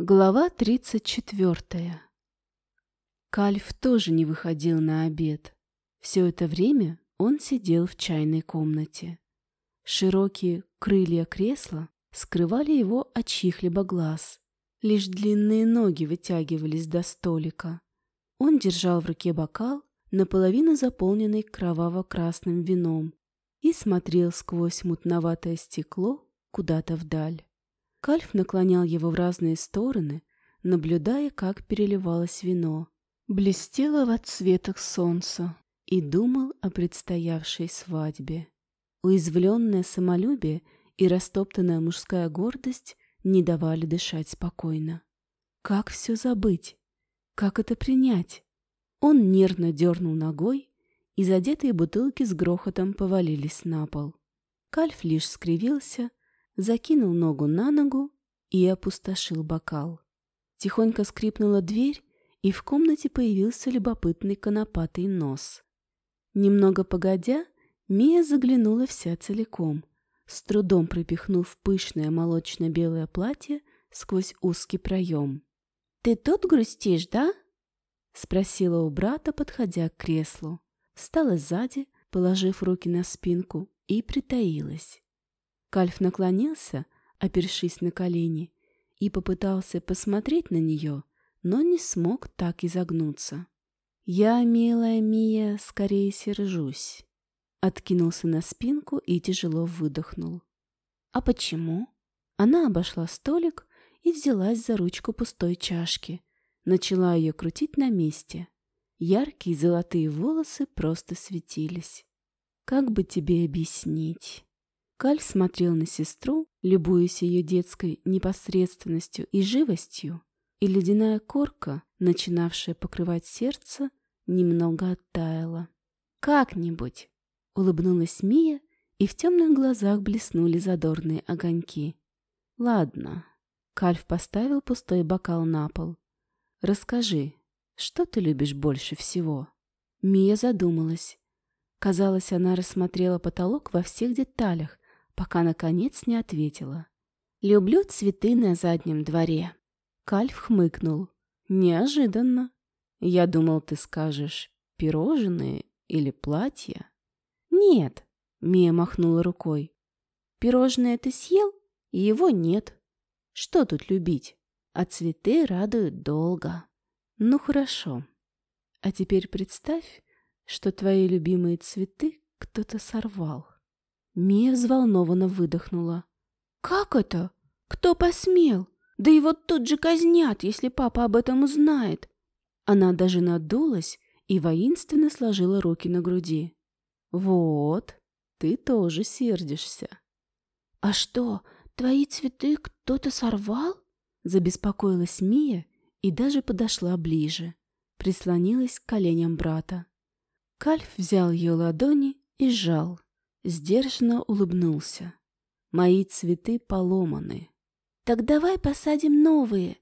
Глава 34. Кальф тоже не выходил на обед. Все это время он сидел в чайной комнате. Широкие крылья кресла скрывали его от чьих-либо глаз. Лишь длинные ноги вытягивались до столика. Он держал в руке бокал, наполовину заполненный кроваво-красным вином, и смотрел сквозь мутноватое стекло куда-то вдаль. Кальф наклонял его в разные стороны, наблюдая, как переливалось вино, блестело в отсветах солнца, и думал о предстоявшей свадьбе. Уязвленное самолюбие и растоптанная мужская гордость не давали дышать спокойно. Как все забыть? Как это принять? Он нервно дернул ногой, и задетые бутылки с грохотом повалились на пол. Кальф лишь скривился, закинул ногу на ногу и опустошил бокал. Тихонько скрипнула дверь, и в комнате появился любопытный конопатый нос. Немного погодя, Мия заглянула вся целиком, с трудом пропихнув пышное молочно-белое платье сквозь узкий проем. «Ты тут грустишь, да?» — спросила у брата, подходя к креслу. Встала сзади, положив руки на спинку, и притаилась. Кальф наклонился, опершись на колени, и попытался посмотреть на нее, но не смог так изогнуться. «Я, милая Мия, скорее сержусь», — откинулся на спинку и тяжело выдохнул. «А почему?» Она обошла столик и взялась за ручку пустой чашки, начала ее крутить на месте. Яркие золотые волосы просто светились. «Как бы тебе объяснить?» Каль смотрел на сестру, любуясь ее детской непосредственностью и живостью, и ледяная корка, начинавшая покрывать сердце, немного оттаяла. «Как-нибудь!» — улыбнулась Мия, и в темных глазах блеснули задорные огоньки. «Ладно». Кальф поставил пустой бокал на пол. «Расскажи, что ты любишь больше всего?» Мия задумалась. Казалось, она рассмотрела потолок во всех деталях, пока, наконец, не ответила. «Люблю цветы на заднем дворе». Кальф хмыкнул. «Неожиданно. Я думал, ты скажешь пирожные или платья». «Нет», — Мия махнула рукой. «Пирожное ты съел, и его нет. Что тут любить? А цветы радуют долго». «Ну, хорошо. А теперь представь, что твои любимые цветы кто-то сорвал». Мия взволнованно выдохнула. «Как это? Кто посмел? Да его тут же казнят, если папа об этом узнает!» Она даже надулась и воинственно сложила руки на груди. «Вот, ты тоже сердишься». «А что, твои цветы кто-то сорвал?» Забеспокоилась Мия и даже подошла ближе, прислонилась к коленям брата. Кальф взял ее ладони и сжал сдержанно улыбнулся. Мои цветы поломаны. Так давай посадим новые.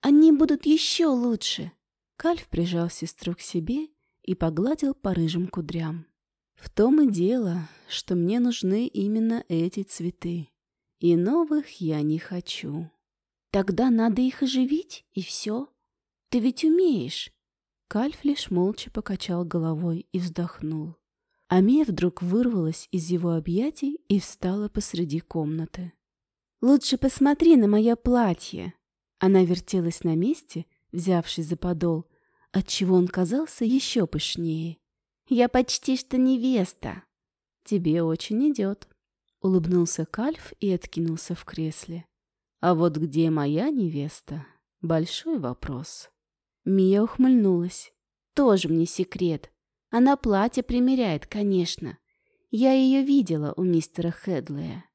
Они будут еще лучше. Кальф прижал сестру к себе и погладил по рыжим кудрям. В том и дело, что мне нужны именно эти цветы. И новых я не хочу. Тогда надо их оживить, и все. Ты ведь умеешь. Кальф лишь молча покачал головой и вздохнул. Амия вдруг вырвалась из его объятий и встала посреди комнаты. «Лучше посмотри на мое платье!» Она вертелась на месте, взявшись за подол, отчего он казался еще пышнее. «Я почти что невеста!» «Тебе очень идет!» Улыбнулся Кальф и откинулся в кресле. «А вот где моя невеста? Большой вопрос!» Мия ухмыльнулась. «Тоже мне секрет. Она платье примеряет, конечно. Я ее видела у мистера Хедлея.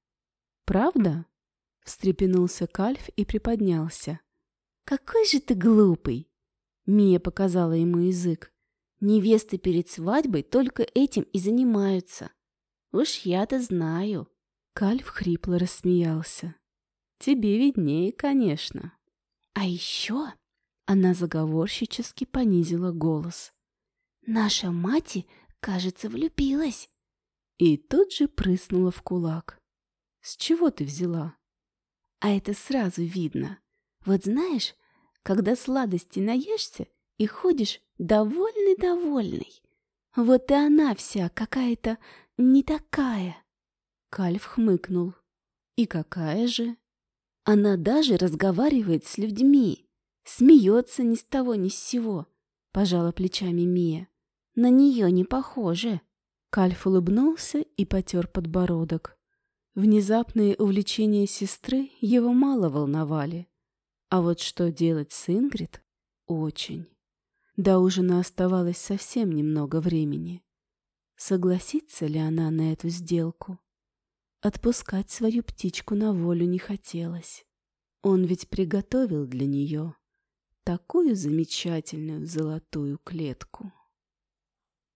«Правда?» — встрепенулся Кальф и приподнялся. «Какой же ты глупый!» Мия показала ему язык. «Невесты перед свадьбой только этим и занимаются. Уж я-то знаю». Кальф хрипло рассмеялся. «Тебе виднее, конечно». «А еще...» Она заговорщически понизила голос. Наша мать, кажется, влюбилась. И тут же прыснула в кулак. С чего ты взяла? А это сразу видно. Вот знаешь, когда сладости наешься и ходишь довольный-довольный. Вот и она вся какая-то не такая. Кальф хмыкнул. И какая же? Она даже разговаривает с людьми, смеется ни с того ни с сего, пожала плечами Мия. На нее не похоже. Кальф улыбнулся и потер подбородок. Внезапные увлечения сестры его мало волновали. А вот что делать с Ингрид — очень. До ужина оставалось совсем немного времени. Согласится ли она на эту сделку? Отпускать свою птичку на волю не хотелось. Он ведь приготовил для нее такую замечательную золотую клетку.